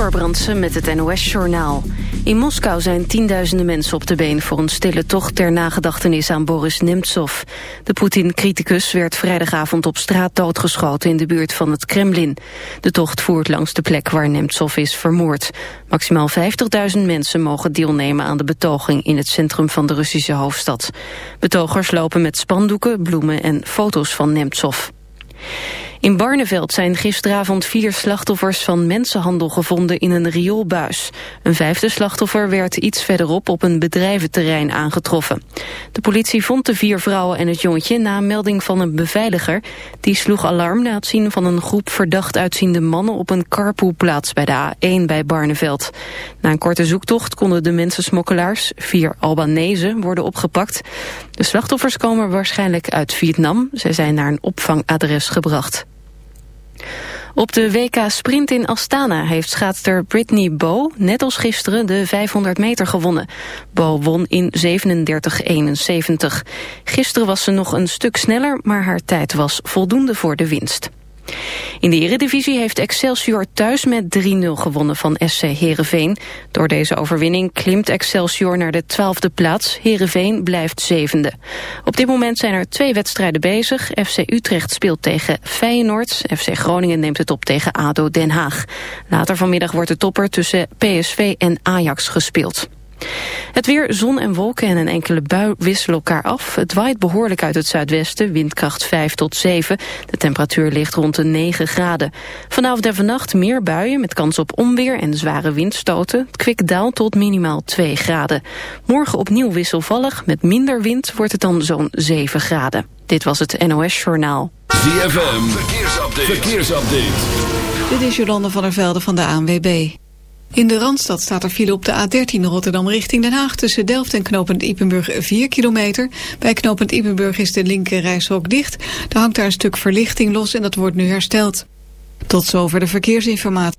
Amber met het NOS-journaal. In Moskou zijn tienduizenden mensen op de been voor een stille tocht ter nagedachtenis aan Boris Nemtsov. De Poetin-criticus werd vrijdagavond op straat doodgeschoten in de buurt van het Kremlin. De tocht voert langs de plek waar Nemtsov is vermoord. Maximaal 50.000 mensen mogen deelnemen aan de betoging in het centrum van de Russische hoofdstad. Betogers lopen met spandoeken, bloemen en foto's van Nemtsov. In Barneveld zijn gisteravond vier slachtoffers van mensenhandel gevonden in een rioolbuis. Een vijfde slachtoffer werd iets verderop op een bedrijventerrein aangetroffen. De politie vond de vier vrouwen en het jongetje na een melding van een beveiliger. Die sloeg alarm na het zien van een groep verdacht uitziende mannen op een carpoolplaats bij de A1 bij Barneveld. Na een korte zoektocht konden de mensensmokkelaars, vier Albanese, worden opgepakt. De slachtoffers komen waarschijnlijk uit Vietnam. Zij zijn naar een opvangadres gebracht. Op de WK Sprint in Astana heeft schaatster Brittany Bow net als gisteren de 500 meter gewonnen. Bow won in 37-71. Gisteren was ze nog een stuk sneller, maar haar tijd was voldoende voor de winst. In de eredivisie heeft Excelsior thuis met 3-0 gewonnen van SC Heerenveen. Door deze overwinning klimt Excelsior naar de twaalfde plaats. Heerenveen blijft zevende. Op dit moment zijn er twee wedstrijden bezig. FC Utrecht speelt tegen Feyenoord. FC Groningen neemt het op tegen ADO Den Haag. Later vanmiddag wordt de topper tussen PSV en Ajax gespeeld. Het weer, zon en wolken en een enkele bui wisselen elkaar af. Het waait behoorlijk uit het zuidwesten, windkracht 5 tot 7. De temperatuur ligt rond de 9 graden. Vanavond en vannacht meer buien met kans op onweer en zware windstoten. Het kwik daalt tot minimaal 2 graden. Morgen opnieuw wisselvallig, met minder wind wordt het dan zo'n 7 graden. Dit was het NOS Journaal. ZFM, verkeersupdate. verkeersupdate. Dit is Jolande van der Velde van de ANWB. In de Randstad staat er file op de A13 Rotterdam richting Den Haag... tussen Delft en knooppunt Ippenburg 4 kilometer. Bij knooppunt Ippenburg is de linker reishok dicht. Er hangt daar een stuk verlichting los en dat wordt nu hersteld. Tot zover de verkeersinformatie.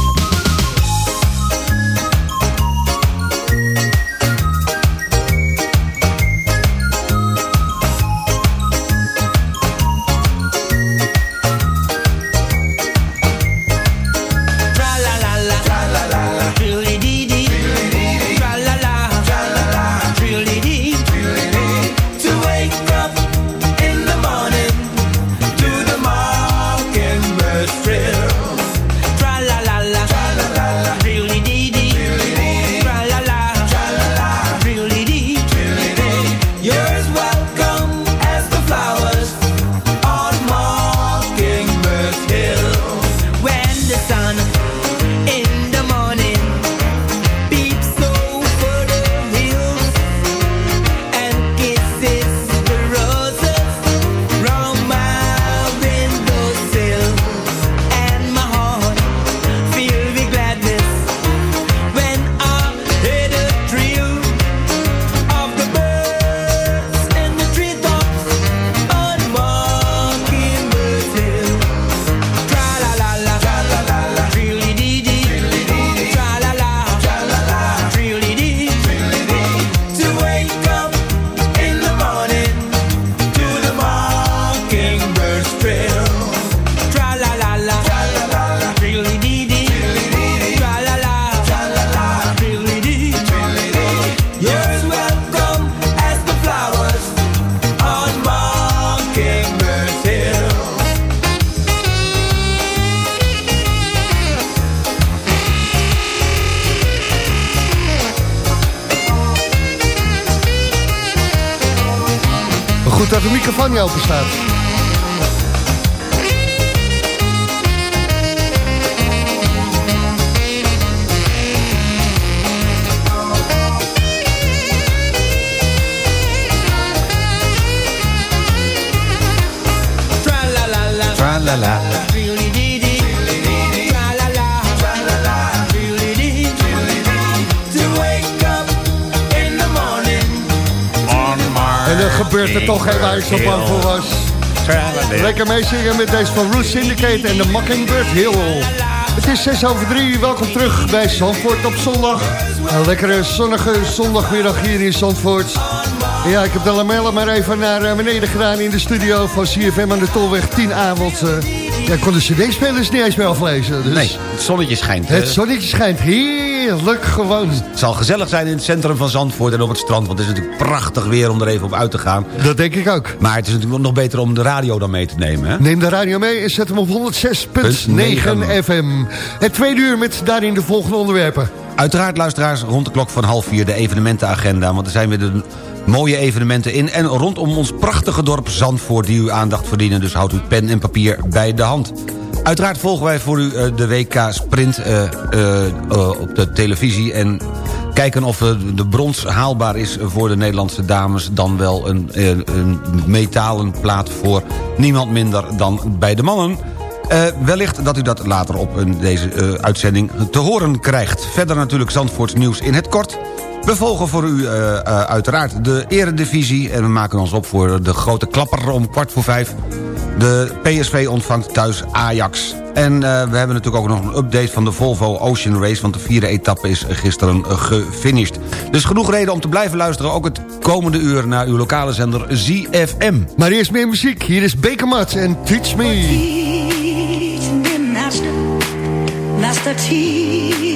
Zo bang voor was. Lekker meezingen met deze van Root Syndicate en de Mockingbird Hill. Het is 6 over 3, welkom terug bij Zandvoort op zondag. Een lekkere zonnige zondagmiddag hier in Zandvoort. Ja, ik heb de lamellen maar even naar eh, beneden gedaan in de studio van CFM aan de Tolweg 10A. Want uh, ja, ik kon de cd-spelers niet eens meer aflezen. Dus Nee, het zonnetje schijnt. Het Eh, zonnetje schijnt heerlijk gewoon. Het zal gezellig zijn in het centrum van Zandvoort en op het strand. Want het is natuurlijk prachtig weer om er even op uit te gaan. Dat denk ik ook. Maar het is natuurlijk nog beter om de radio dan mee te nemen. Hè? Neem de radio mee en zet hem op 106.9 FM. Het tweede uur met daarin de volgende onderwerpen. Uiteraard luisteraars rond de klok van half vier de evenementenagenda. Want er zijn weer de mooie evenementen in en rondom ons prachtige dorp Zandvoort... die uw aandacht verdienen, dus houdt uw pen en papier bij de hand. Uiteraard volgen wij voor u eh, de WK Sprint eh, eh, op de televisie... en kijken of de brons haalbaar is voor de Nederlandse dames... dan wel een, een metalen plaat voor niemand minder dan bij de mannen... Wellicht dat u dat later op deze uitzending te horen krijgt. Verder natuurlijk Zandvoorts nieuws in het kort. We volgen voor u uiteraard de eredivisie... en we maken ons op voor de grote klapper om kwart voor vijf. De PSV ontvangt thuis Ajax. En eh, we hebben natuurlijk ook nog een update van de Volvo Ocean Race... want de vierde etappe is gisteren gefinished. Dus genoeg reden om te blijven luisteren... ook het komende uur naar uw lokale zender ZFM. Maar eerst meer muziek. Hier is Bekermat en Teach Me. Teach me, Master, Master, teach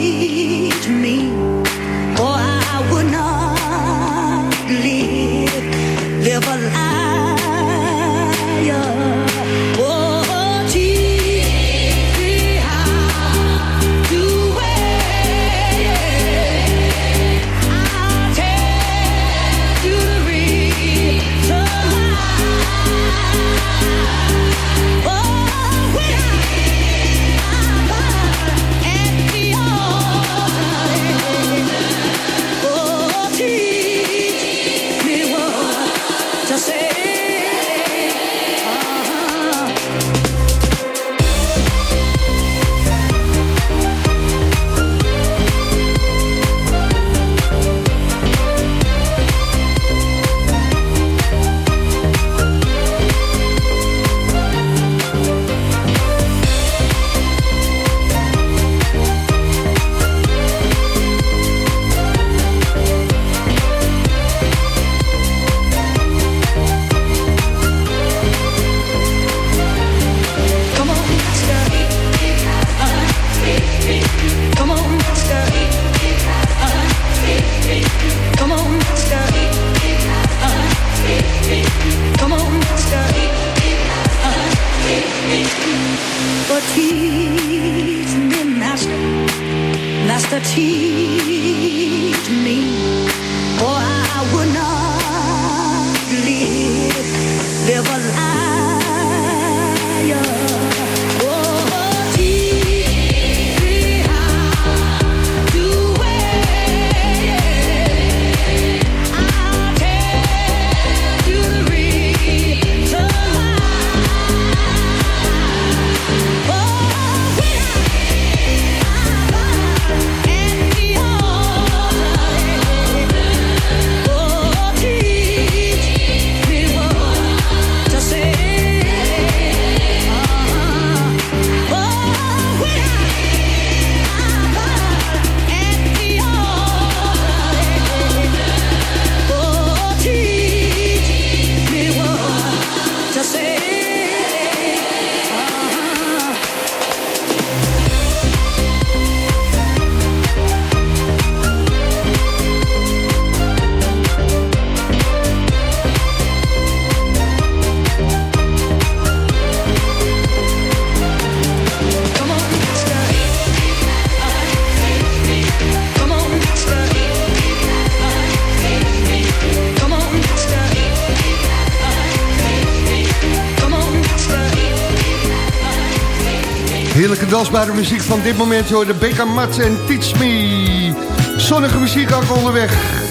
Heerlijke dansbare muziek van dit moment. Hoor de Becca Mats en Teach Me. Zonnige muziek ook onderweg.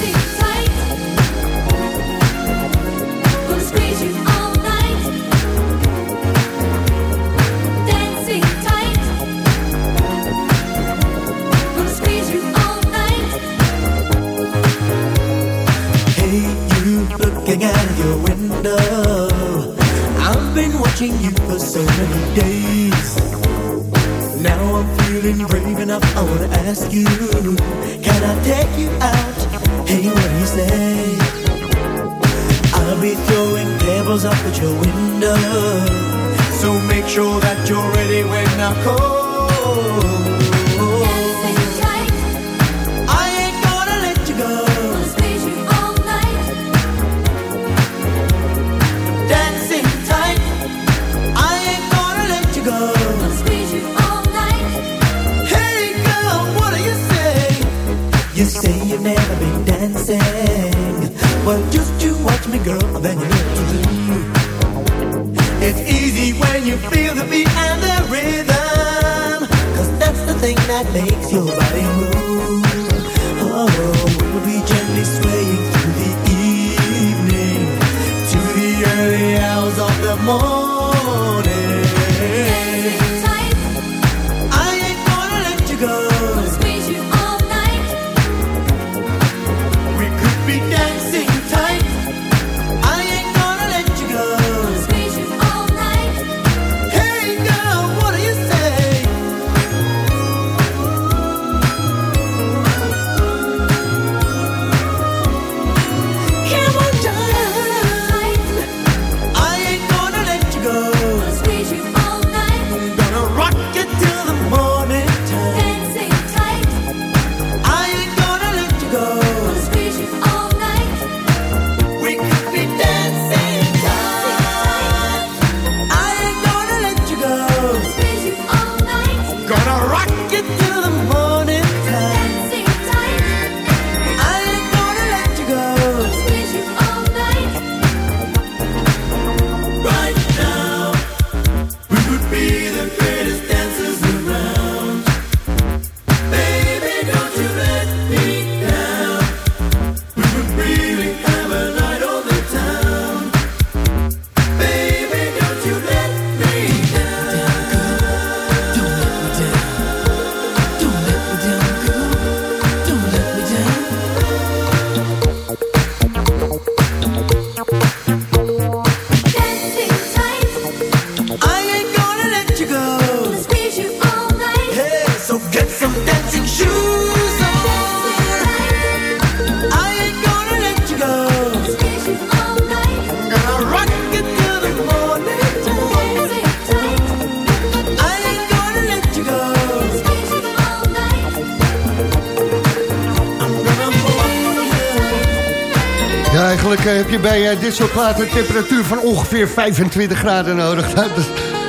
Eh, heb je bij eh, dit soort platen een temperatuur van ongeveer 25 graden nodig.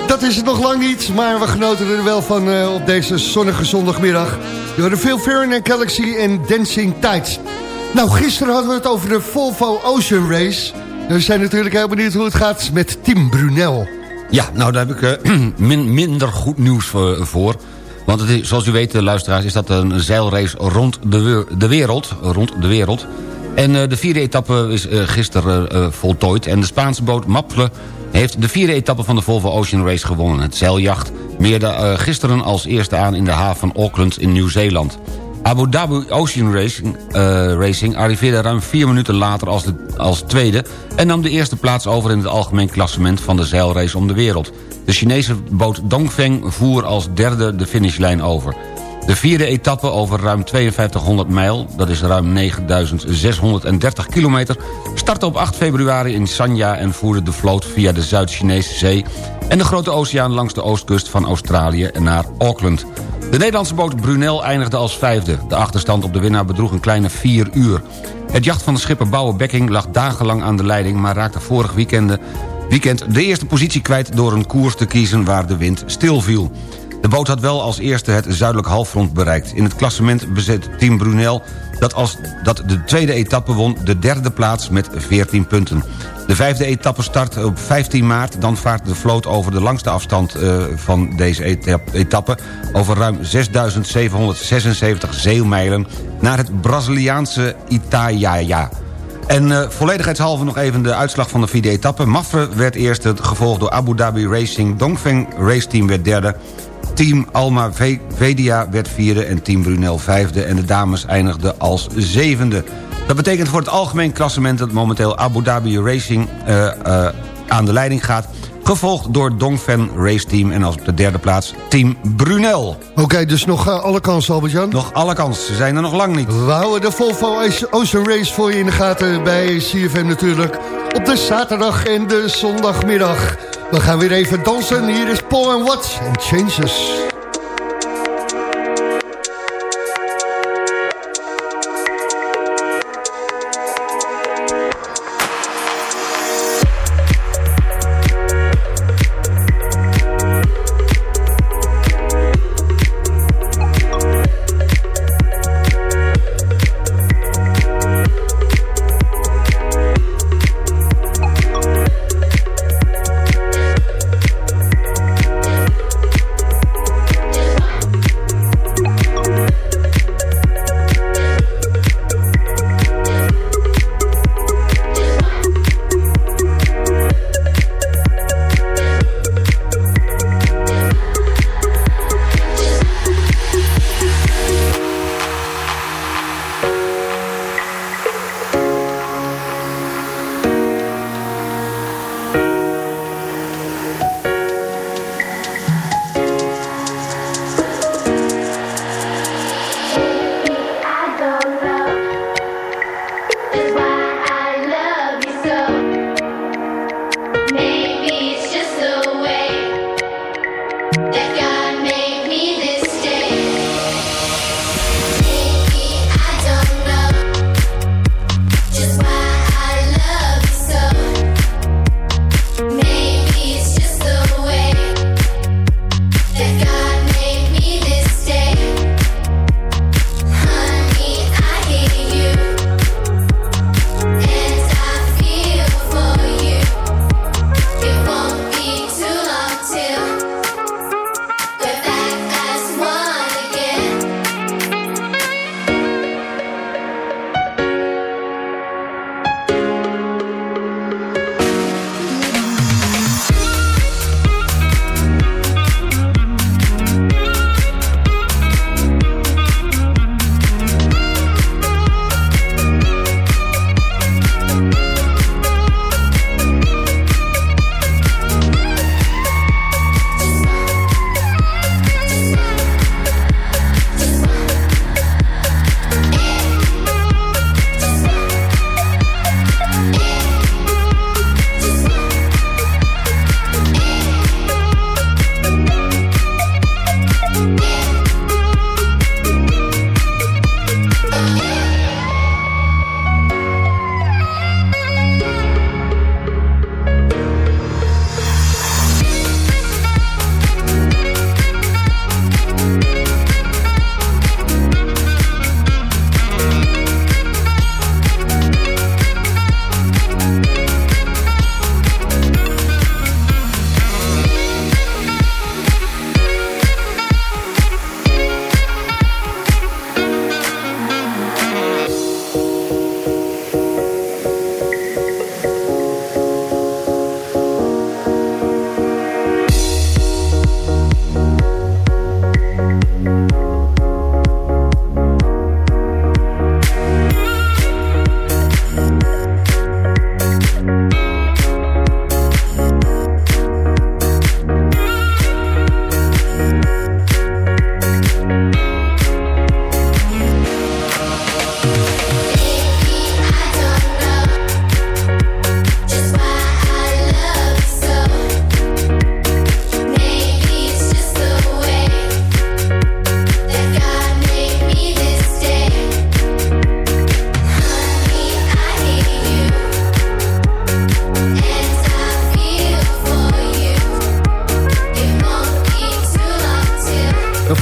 Dat, is het nog lang niet, maar we genoten er wel van eh, op deze zonnige zondagmiddag. Door de Phil Fern en Galaxy en Dancing Tides. Nou, gisteren hadden we het over de Volvo Ocean Race. We zijn natuurlijk heel benieuwd hoe het gaat met Tim Brunel. Ja, nou daar heb ik min- minder goed nieuws voor. Want het zoals u weet, luisteraars, is dat een zeilrace rond de, de wereld. Rond de wereld. En eh, de vierde etappe is eh, gisteren eh, voltooid. En de Spaanse boot Maple heeft de vierde etappe van de Volvo Ocean Race gewonnen. Het zeiljacht meerde gisteren als eerste aan in de haven van Auckland in Nieuw-Zeeland. Abu Dhabi Ocean Racing, Racing arriveerde ruim vier minuten later als, de, als tweede... en nam de eerste plaats over in het algemeen klassement van de zeilrace om de wereld. De Chinese boot Dongfeng voer als derde de finishlijn over. De vierde etappe over ruim 5200 mijl, dat is ruim 9630 kilometer... startte op 8 februari in Sanya en voerde de vloot via de Zuid-Chinese Zee... en de Grote Oceaan langs de oostkust van Australië naar Auckland. De Nederlandse boot Brunel eindigde als vijfde. De achterstand op de winnaar bedroeg een kleine vier uur. Het jacht van de schipper Bouwe Bekking lag dagenlang aan de leiding... maar raakte vorig weekend, de eerste positie kwijt... door een koers te kiezen waar de wind stilviel. De boot had wel als eerste het zuidelijk halfrond bereikt. In het klassement bezet Team Brunel dat, als, dat de tweede etappe won... de derde plaats met 14 punten. De vijfde etappe start op 15 maart. Dan vaart de vloot over de langste afstand eh, van deze etap- etappe... over ruim 6.776 zeilmijlen... naar het Braziliaanse Itaiaia. En eh, volledigheidshalve nog even de uitslag van de vierde etappe. Mafre werd eerste, gevolgd door Abu Dhabi Racing. Dongfeng Raceteam werd derde. Team Alma Ve- Vedia werd vierde en Team Brunel vijfde... en de dames eindigden als zevende. Dat betekent voor het algemeen klassement... dat momenteel Abu Dhabi Racing eh, eh, aan de leiding gaat... gevolgd door Dongfeng Raceteam en als op de derde plaats Team Brunel. Oké, dus nog eh, alle kansen, Albert-Jan? Nog alle kansen, ze zijn er nog lang niet. We houden de Volvo Ocean Race voor je in de gaten bij CFM natuurlijk. Op de zaterdag en de zondagmiddag. We gaan weer even dansen. Hier is Paul and Watts en Changes.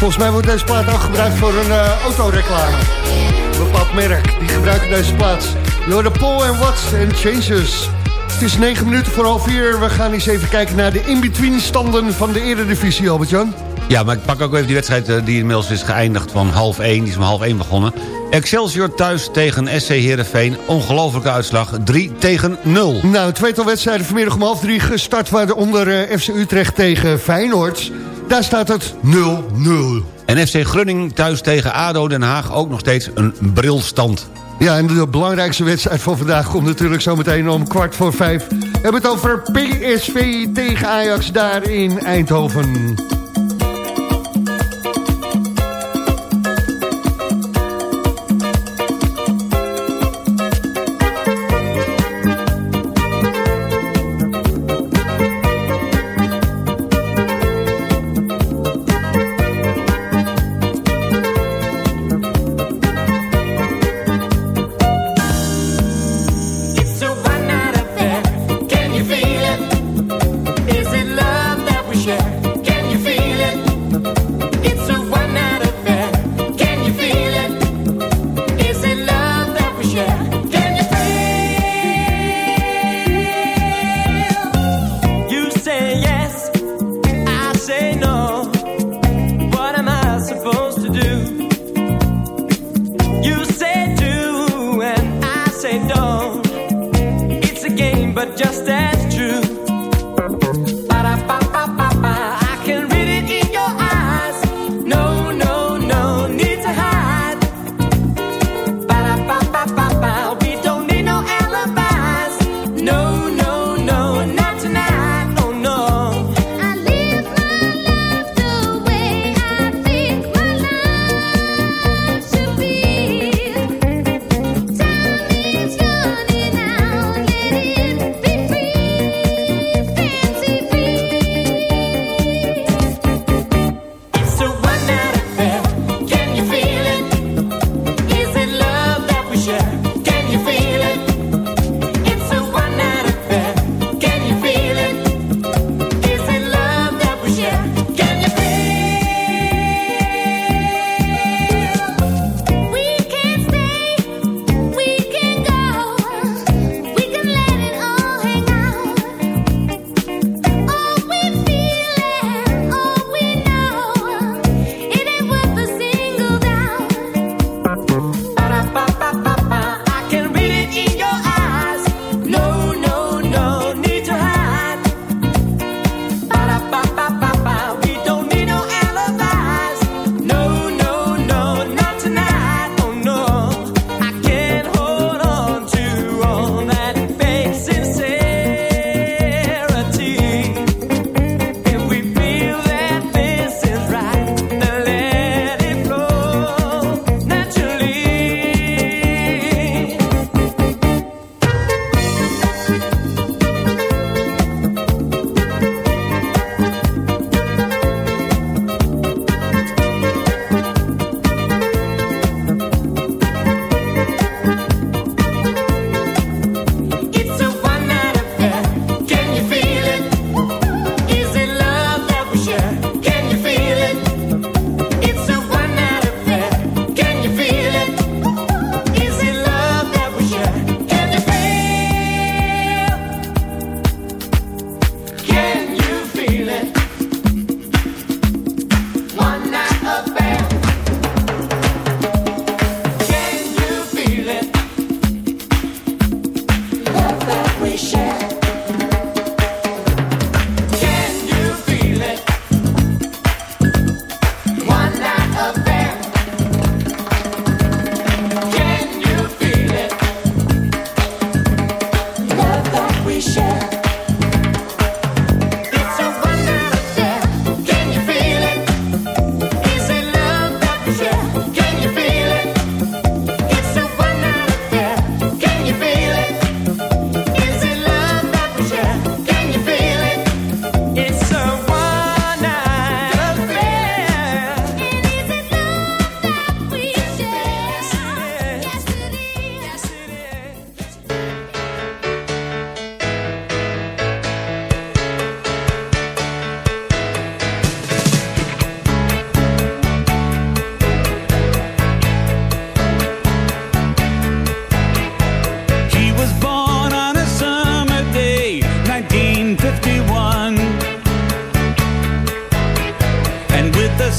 Volgens mij wordt deze plaat ook gebruikt voor een eh, autoreclame. Een bepaald merk, die gebruikt deze plaats. Hoort de Paul en Watts en Changes. Het is negen minuten voor half vier. We gaan eens even kijken naar de in-between standen van de Eredivisie, Albert-Jan. Ja, maar ik pak ook even die wedstrijd eh, die inmiddels is geëindigd van half 1. Die is om half 1 begonnen. Excelsior thuis tegen SC Heerenveen. Ongelofelijke uitslag. 3 tegen 0. Nou, een tweetal wedstrijden vanmiddag om half drie gestart... waaronder eh, FC Utrecht tegen Feyenoord. Daar staat het 0-0. En FC Grunning thuis tegen ADO Den Haag ook nog steeds een brilstand. Ja, en de belangrijkste wedstrijd van vandaag komt natuurlijk zo meteen om kwart voor vijf. We hebben het over PSV tegen Ajax daar in Eindhoven.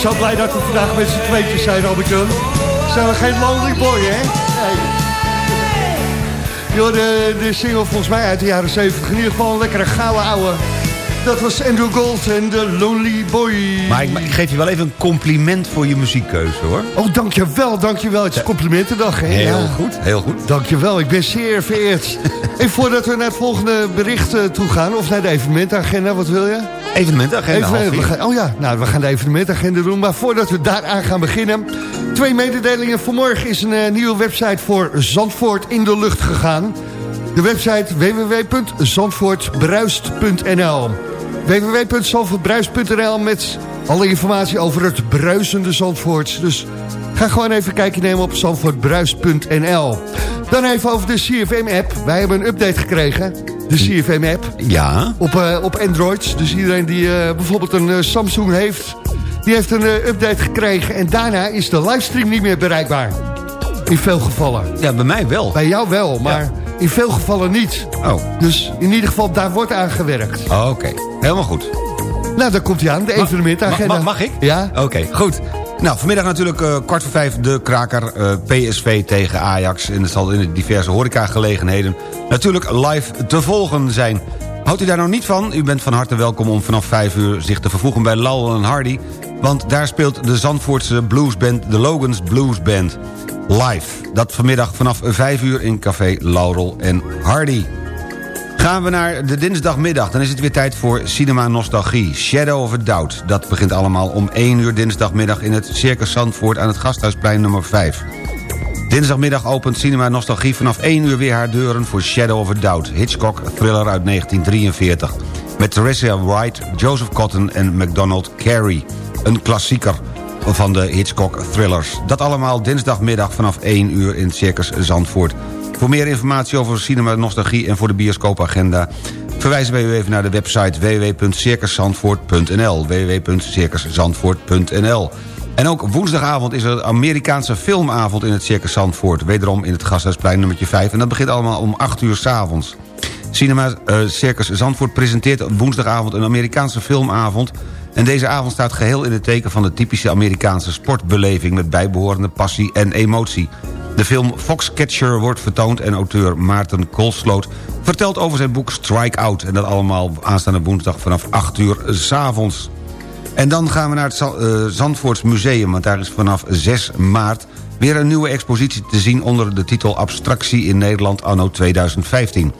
zo blij dat we vandaag met z'n tweetjes zijn, Albert-Jan. Zijn we geen lonely boy, hè? Nee. Joh, de, de single volgens mij uit de jaren 70. In ieder geval een lekkere gouden ouwe. Dat was Andrew Gold en de Lonely Boy. Maar ik, ik geef je wel even een compliment voor je muziekkeuze, hoor. Oh, dankjewel, dankjewel. Het is complimentendag, hè? Heel Ja. goed, heel goed. Dankjewel, ik ben zeer vereerd. en voordat we naar het volgende bericht eh, toe gaan... of naar de evenementagenda, wat wil je? Evenementagenda, Even, we vier. gaan, oh ja, nou, we gaan de evenementagenda doen. Maar voordat we daaraan gaan beginnen... twee mededelingen. Vanmorgen is een eh, nieuwe website voor Zandvoort in de lucht gegaan. De website www.zandvoortbruist.nl www.zandvoortbruist.nl met alle informatie over het bruisende Zandvoort. Dus ga gewoon even kijken nemen op zandvoortbruist.nl. Dan even over de CFM-app. Wij hebben een update gekregen. De CFM-app. Ja. Op, eh, op Android. Dus iedereen die eh, bijvoorbeeld een eh, Samsung heeft... die heeft een update gekregen. En daarna is de livestream niet meer bereikbaar. In veel gevallen. Ja, bij mij wel. Bij jou wel, maar in veel gevallen niet. Oh, Dus in ieder geval, daar wordt aan gewerkt. Oké. Helemaal goed. Nou, daar komt hij aan, de evenementagenda. ma- mag ik? Ja. Oké, goed. Nou, vanmiddag natuurlijk eh, kwart voor vijf de kraker eh, PSV tegen Ajax. En dat zal in de diverse horecagelegenheden natuurlijk live te volgen zijn. Houdt u daar nou niet van? U bent van harte welkom om vanaf vijf uur zich te vervoegen bij Lal en Hardy. Want daar speelt de Zandvoortse bluesband, de Logans Blues Band, live. Dat vanmiddag vanaf 5 uur in Café Laurel en Hardy. Gaan we naar de dinsdagmiddag, dan is het weer tijd voor Cinema Nostalgie. Shadow of a Doubt. Dat begint allemaal om 1 uur dinsdagmiddag in het Circus Zandvoort aan het Gasthuisplein nummer 5. Dinsdagmiddag opent Cinema Nostalgie vanaf 1 uur weer haar deuren voor Shadow of a Doubt. Hitchcock thriller uit 1943. Met Teresa Wright, Joseph Cotton en MacDonald Carey. Een klassieker van de Hitchcock thrillers. Dat allemaal dinsdagmiddag vanaf 1 uur in Circus Zandvoort. Voor meer informatie over Cinema Nostalgie en voor de bioscoopagenda... verwijzen wij u even naar de website www.circuszandvoort.nl www.circuszandvoort.nl En ook woensdagavond is er een Amerikaanse filmavond in het Circus Zandvoort. Wederom in het Gasthuisplein nummertje 5. En dat begint allemaal om 8 uur s'avonds. Cinema eh, Circus Zandvoort presenteert woensdagavond een Amerikaanse filmavond... en deze avond staat geheel in het teken van de typische Amerikaanse sportbeleving... met bijbehorende passie en emotie. De film Foxcatcher wordt vertoond en auteur Maarten Koolsloot... vertelt over zijn boek Strike Out... en dat allemaal aanstaande woensdag vanaf 8 uur s'avonds. En dan gaan we naar het eh, Zandvoorts Museum... want daar is vanaf 6 maart weer een nieuwe expositie te zien... onder de titel Abstractie in Nederland anno 2015.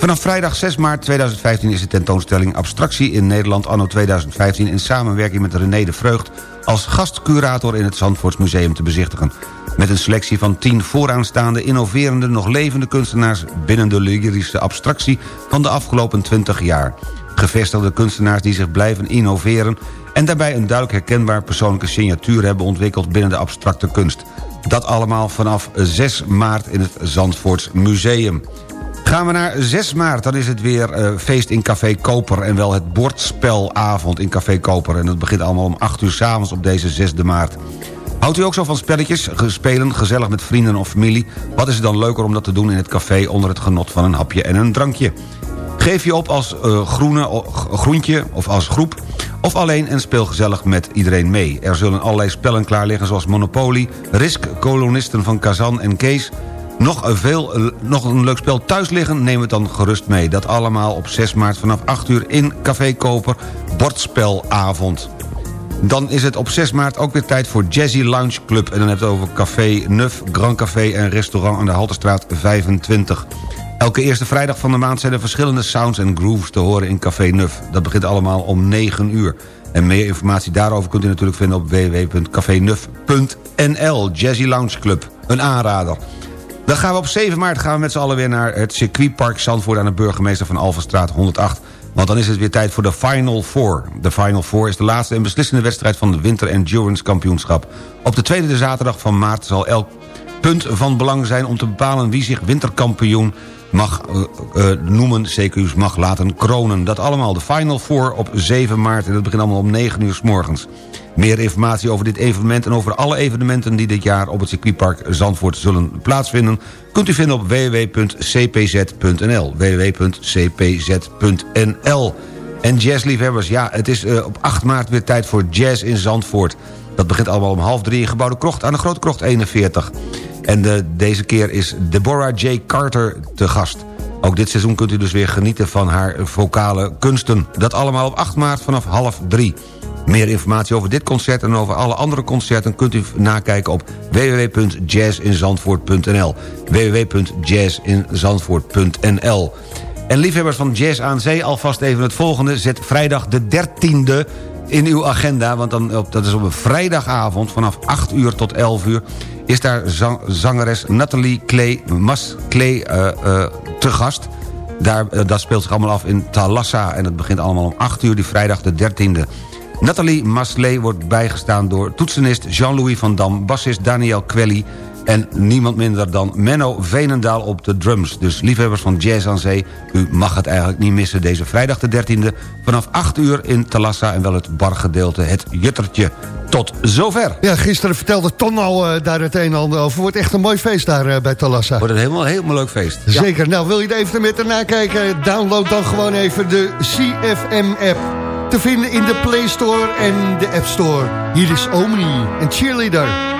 Vanaf vrijdag 6 maart 2015 is de tentoonstelling Abstractie in Nederland anno 2015... in samenwerking met René de Vreugd als gastcurator in het Zandvoorts Museum te bezichtigen. Met een selectie van 10 vooraanstaande, innoverende, nog levende kunstenaars... binnen de lyrische abstractie van de afgelopen 20 jaar. Gevestigde kunstenaars die zich blijven innoveren... en daarbij een duidelijk herkenbaar persoonlijke signatuur hebben ontwikkeld binnen de abstracte kunst. Dat allemaal vanaf 6 maart in het Zandvoorts Museum. Gaan we naar 6 maart, dan is het weer eh, feest in Café Koper... en wel het bordspelavond in Café Koper. En dat begint allemaal om 8 uur s'avonds op deze 6 maart. Houdt u ook zo van spelletjes, spelen, gezellig met vrienden of familie? Wat is het dan leuker om dat te doen in het café... onder het genot van een hapje en een drankje? Geef je op als eh, groene, groentje of als groep... of alleen en speel gezellig met iedereen mee. Er zullen allerlei spellen klaar liggen zoals Monopoly... Risk, kolonisten van Kazan en Kees... Nog een, veel, eh, nog een leuk spel thuis liggen, neem het dan gerust mee. Dat allemaal op 6 maart vanaf 8 uur in Café Koper, bordspelavond. Dan is het op 6 maart ook weer tijd voor Jazzy Lounge Club. En dan heb je het over Café Neuf, Grand Café en restaurant aan de Halterstraat 25. Elke eerste vrijdag van de maand zijn er verschillende sounds en grooves te horen in Café Neuf. Dat begint allemaal om 9 uur. En meer informatie daarover kunt u natuurlijk vinden op www.cafeneuf.nl. Jazzy Lounge Club, een aanrader. Dan gaan we op 7 maart gaan we met z'n allen weer naar het circuitpark Zandvoort... aan de burgemeester van Alphenstraat 108. Want dan is het weer tijd voor de Final Four. De Final Four is de laatste en beslissende wedstrijd van de Winter Endurance Kampioenschap. Op de tweede zaterdag van maart zal elk punt van belang zijn... om te bepalen wie zich winterkampioen mag eh, eh, noemen, CQ's mag laten kronen. Dat allemaal de Final Four op 7 maart en dat begint allemaal om 9 uur s morgens. Meer informatie over dit evenement en over alle evenementen... die dit jaar op het circuitpark Zandvoort zullen plaatsvinden... kunt u vinden op www.cpz.nl. www.cpz.nl. En jazzliefhebbers, ja, het is eh, op 8 maart weer tijd voor jazz in Zandvoort. Dat begint allemaal om half drie in Gebouwde Krocht aan de Grote Krocht 41. En eh, deze keer is Deborah J. Carter te gast. Ook dit seizoen kunt u dus weer genieten van haar vocale kunsten. Dat allemaal op 8 maart vanaf half drie. Meer informatie over dit concert en over alle andere concerten... kunt u nakijken op www.jazzinzandvoort.nl www.jazzinzandvoort.nl En liefhebbers van Jazz aan Zee, alvast even het volgende. Zet vrijdag de 13e in uw agenda, want dan, op, dat is op een vrijdagavond... vanaf 8 uur tot 11 uur is daar zang- zangeres Nathalie Clay, Mas eh, eh, te gast... Daar, eh, dat speelt zich allemaal af in Thalassa. En dat begint allemaal om 8 uur, die vrijdag de 13e. Nathalie Masley wordt bijgestaan door toetsenist Jean-Louis van Dam... bassist Daniel Quelly en niemand minder dan Menno Venendaal op de drums. Dus liefhebbers van Jazz aan Zee, u mag het eigenlijk niet missen... deze vrijdag de 13e vanaf 8 uur in Thalassa... en wel het bargedeelte, het Juttertje. Tot zover. Ja, gisteren vertelde Ton al eh, daar het een en ander over. Wordt echt een mooi feest daar eh, bij Talassa. Wordt een helemaal, helemaal leuk feest. Ja. Zeker. Nou, wil je er even met ernaar kijken? Download dan gewoon even de CFM-app. Te vinden in de Play Store en de App Store. Hier is Omni en Cheerleader.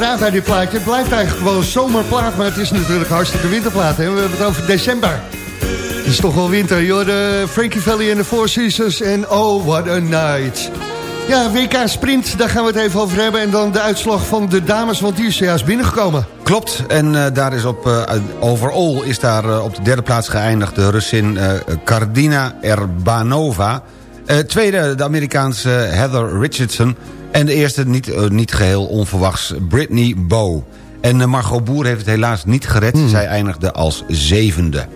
Raar bij dit plaatje. Het blijft eigenlijk gewoon zomerplaat, maar het is natuurlijk hartstikke winterplaat. Hè? We hebben het over december. Het is toch wel winter. De Frankie Valley en de Four Seasons en Oh, what a night. Ja, WK Sprint, daar gaan we het even over hebben. En dan de uitslag van de dames, want die is juist binnengekomen. Klopt, en eh, daar is op, eh, overall is daar eh, op de derde plaats geëindigd... de Russin Kardina Erbanova. Tweede, de Amerikaanse Heather Richardson. En de eerste, niet, eh, niet geheel onverwachts, Brittany Bow. En eh, Margot Boer heeft het helaas niet gered. Zij eindigde als zevende.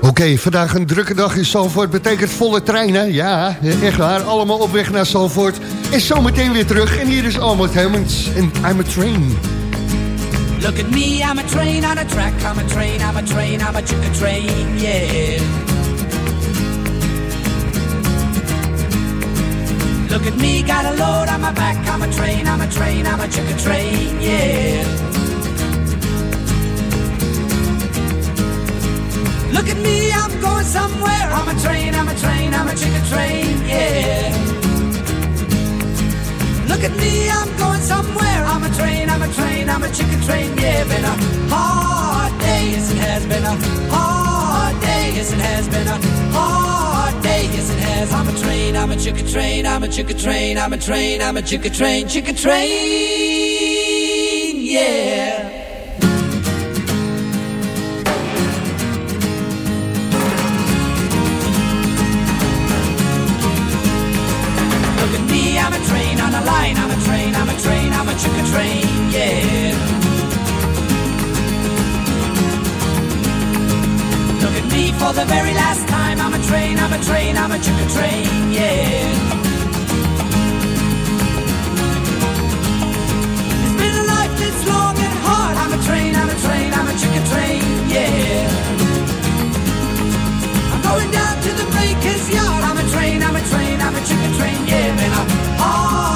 Oké, vandaag een drukke dag in Zalvoort. Betekent volle treinen. Ja, echt waar. Allemaal op weg naar Zalvoort. En zometeen weer terug. En hier is Almond Helmens en I'm a Train. Look at me, I'm a train on a track, I'm a train, I'm a train, I'm a train, yeah. Look at me, got a load on my back. I'm a train, I'm a train, I'm a chicken train, yeah. Look at me, I'm going somewhere. I'm a train, I'm a train, I'm a chicken train, yeah. Look at me, I'm going somewhere. I'm a train, I'm a train, I'm a chicken train, yeah. Been a hard day, yes it has been a hard day, yes it has been a hard yes it has. I'm a train, I'm a chicken train, I'm a chicken train, I'm a train, I'm a chicken train, chicken train, yeah. Look at me, I'm a train on a line, I'm a train, I'm a train, I'm a train, yeah. Look at me for the very last time, train, I'm a train, I'm a chicken train, yeah. It's been a life that's long and hard, I'm a train, I'm a train, I'm a chicken train, yeah. I'm going down to the breaker's yard. I'm a train, I'm a train, I'm a chicken train. Yeah, been a hard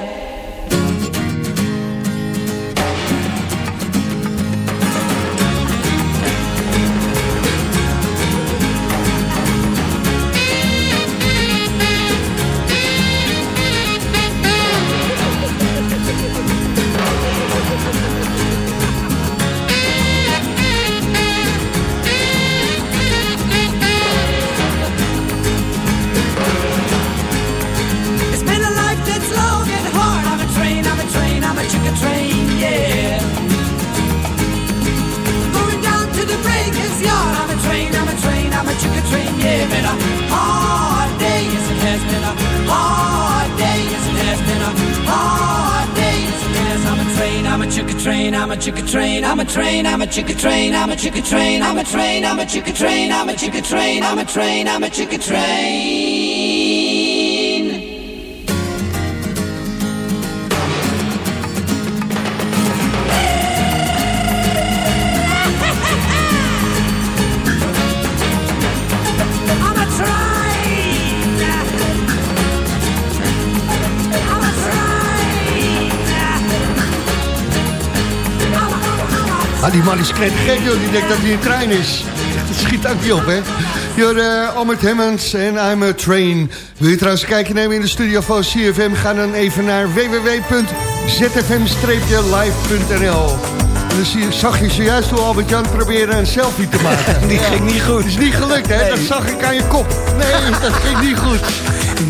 Hard day, it has been a hard day, it has. I'm a train, I'm a chicken train, I'm a chicken train, I'm a train, I'm a chicken train, I'm a chicken train, I'm a train, I'm a chicken train, I'm a chicken train, I'm a train, I'm a chicken train. Ah, die man is gek, joh. Die denkt dat hij een trein is. Dat schiet ook niet op, hè. Jor, uh, Albert Hammonds en I'm a Train. Wil je trouwens een kijkje nemen in de studio van CFM? Ga dan even naar www.zfm-live.nl En dan zie je- zag je zojuist hoe Albert-Jan probeerde een selfie te maken. Die ging niet goed. is niet gelukt, hè? Dat zag ik aan je kop. Nee, dat ging niet goed.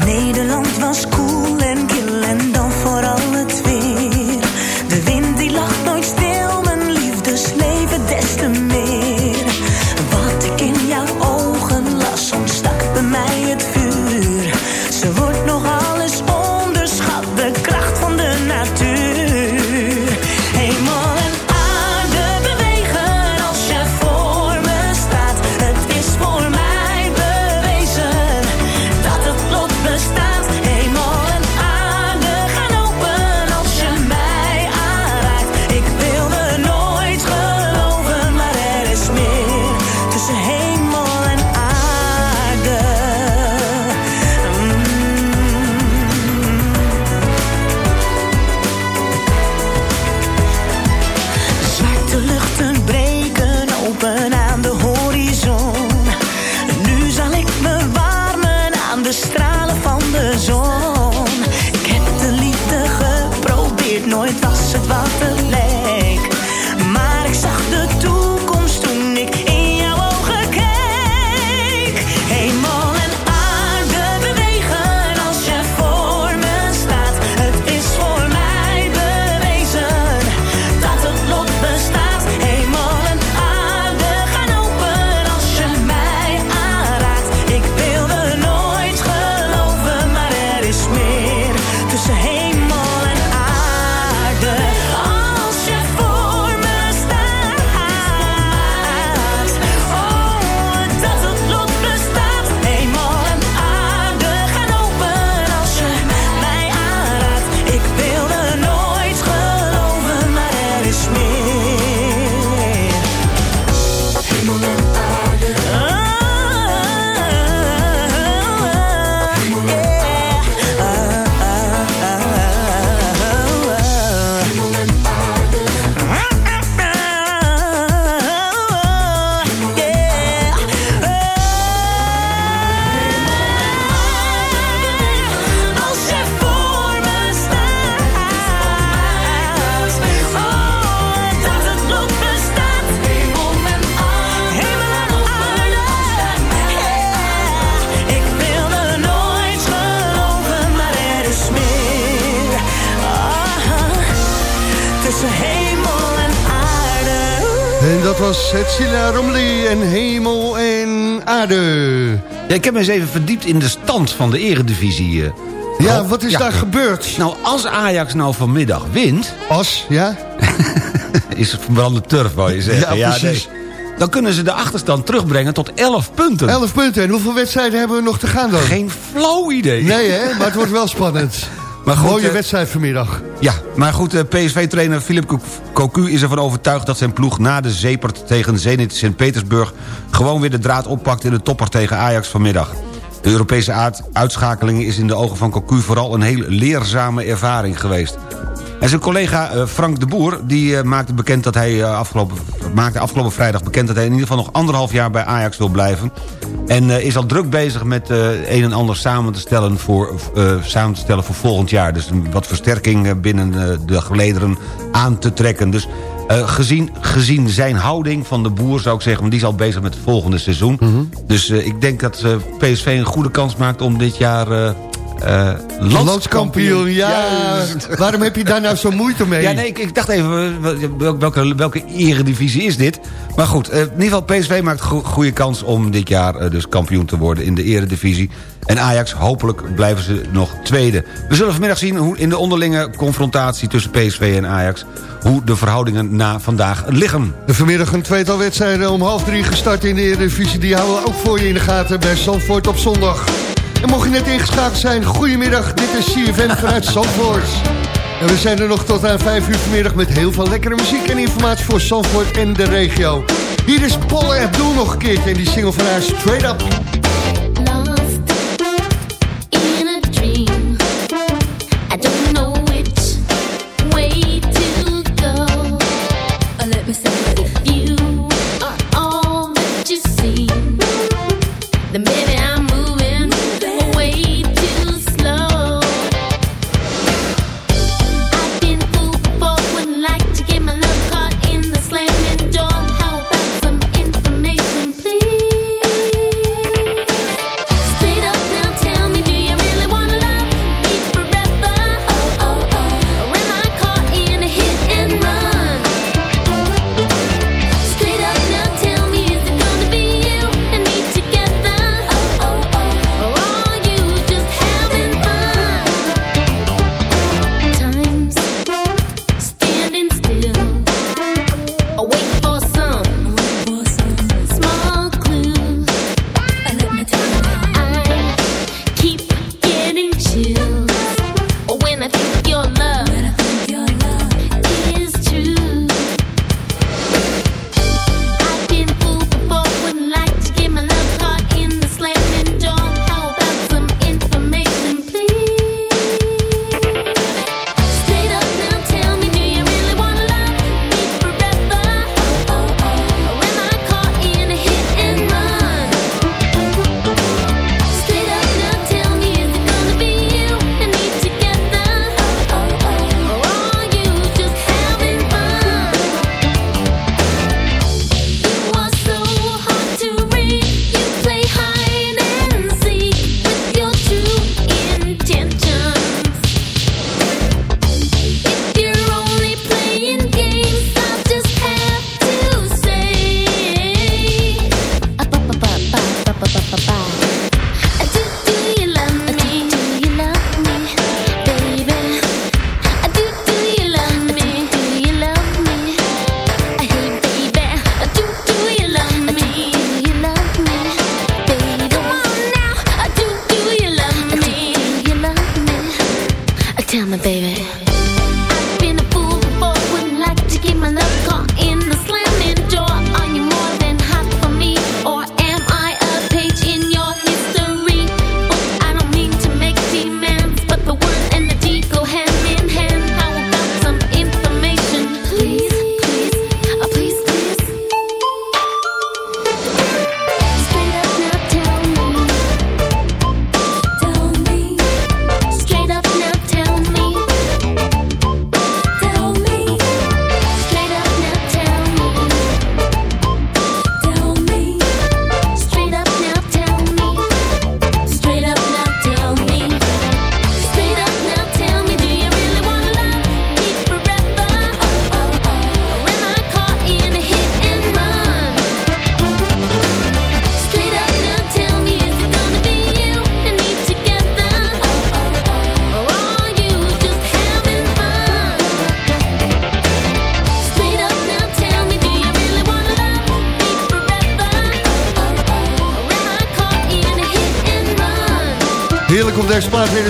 Nederland was koel En dat was het Silla Romley en Hemel en Aarde. Ja, ik heb me eens even verdiept in de stand van de eredivisie. eh. Ja, Oh, wat is daar gebeurd? Nou, als Ajax nou vanmiddag wint... As, ja? is het verbrande turf, wou je zeggen. Ja, precies. Dan kunnen ze de achterstand terugbrengen tot 11 punten. 11 punten. En hoeveel wedstrijden hebben we nog te gaan dan? Geen flauw idee. Nee, hè? Maar het wordt wel spannend. Maar goed, Mooie eh, wedstrijd vanmiddag. Ja, maar goed, eh, PSV-trainer Philip Cocu is ervan overtuigd... dat zijn ploeg na de zeepert tegen Zenit Sint-Petersburg... gewoon weer de draad oppakt in de topper tegen Ajax vanmiddag. De Europese uitschakeling is in de ogen van Cocu... vooral een heel leerzame ervaring geweest. En zijn collega eh, Frank de Boer die, eh, maakte, bekend dat hij, eh, afgelopen, maakte afgelopen vrijdag bekend... dat hij in ieder geval nog anderhalf jaar bij Ajax wil blijven. En is al druk bezig met een en ander samen te, stellen voor, samen te stellen voor volgend jaar. Dus wat versterking binnen de gelederen aan te trekken. Dus gezien, gezien zijn houding van de Boer zou ik zeggen... want die is al bezig met het volgende seizoen. Dus eh, ik denk dat PSV een goede kans maakt om dit jaar... eh eh, Landskampioen, ja. Juist. Waarom heb je daar nou zo moeite mee? Ja, nee, ik, ik dacht even, eh, wel- welke, welke eredivisie is dit? Maar goed, eh, in ieder geval PSV maakt go goede kans om dit jaar dus kampioen te worden in de eredivisie. En Ajax, hopelijk blijven ze nog tweede. We zullen vanmiddag zien hoe in de onderlinge confrontatie tussen PSV en Ajax... hoe de verhoudingen na vandaag liggen. De vanmiddag een tweetal wedstrijden om half drie gestart in de Eredivisie. Die houden we ook voor je in de gaten bij Zandvoort op zondag. En mocht je net ingeschakeld zijn, goedemiddag. Dit is CFM vanuit Zandvoort. En we zijn er nog tot aan vijf uur vanmiddag met heel veel lekkere muziek en informatie voor Zandvoort en de regio. Hier is Paul Abdul nog een keertje en die single van haar Straight Up.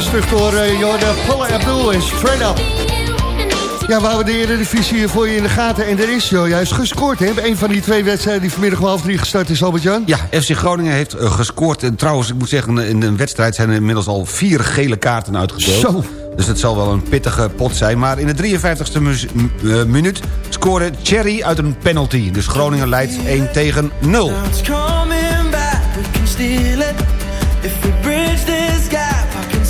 Eens terug te horen. Jordan Paula Abdul en Straight Up. Ja, we houden de Eredivisie hier voor je in de gaten. En er is juist gescoord, hè? Een van die twee wedstrijden die vanmiddag om half drie gestart is, Albert-Jan. Ja, FC Groningen heeft eh, gescoord. En trouwens, ik moet zeggen, in een wedstrijd zijn er inmiddels al vier gele kaarten uitgedeeld. Zo. Dus het zal wel een pittige pot zijn. Maar in de 53ste mu- eh, minuut scoorde Cherry uit een penalty. Dus Groningen leidt 1 tegen 0. Now it's coming back, we can steal it. If we bridge this gap, I can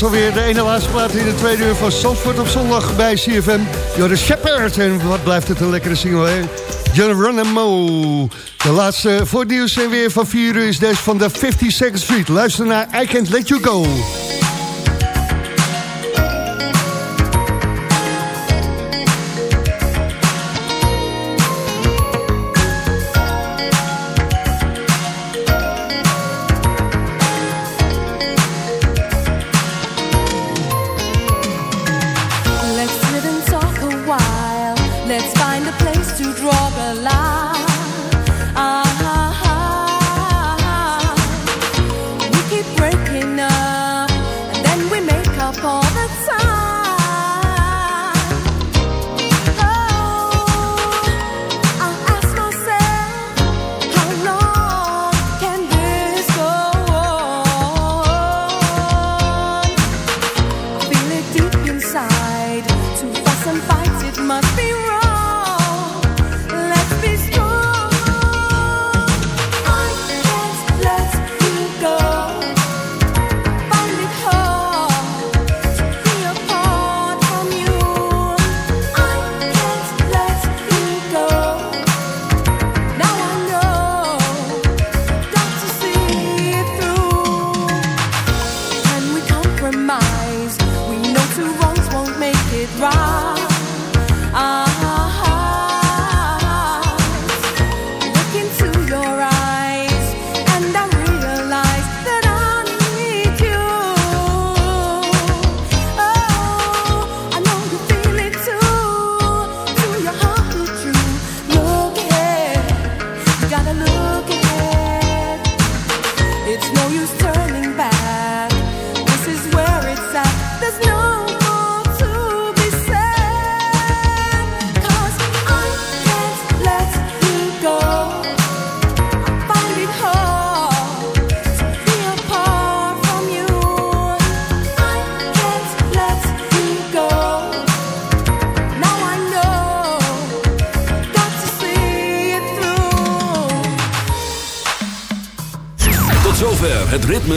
was alweer de ene laatste plaat in de tweede uur van Zandvoort op zondag bij CFM. Jordan Shepard. En wat blijft het een lekkere single, hè? Geronimo. De laatste voor nieuws en weer van 4 uur is deze van de 52nd Street. Luister naar I Can't Let You Go.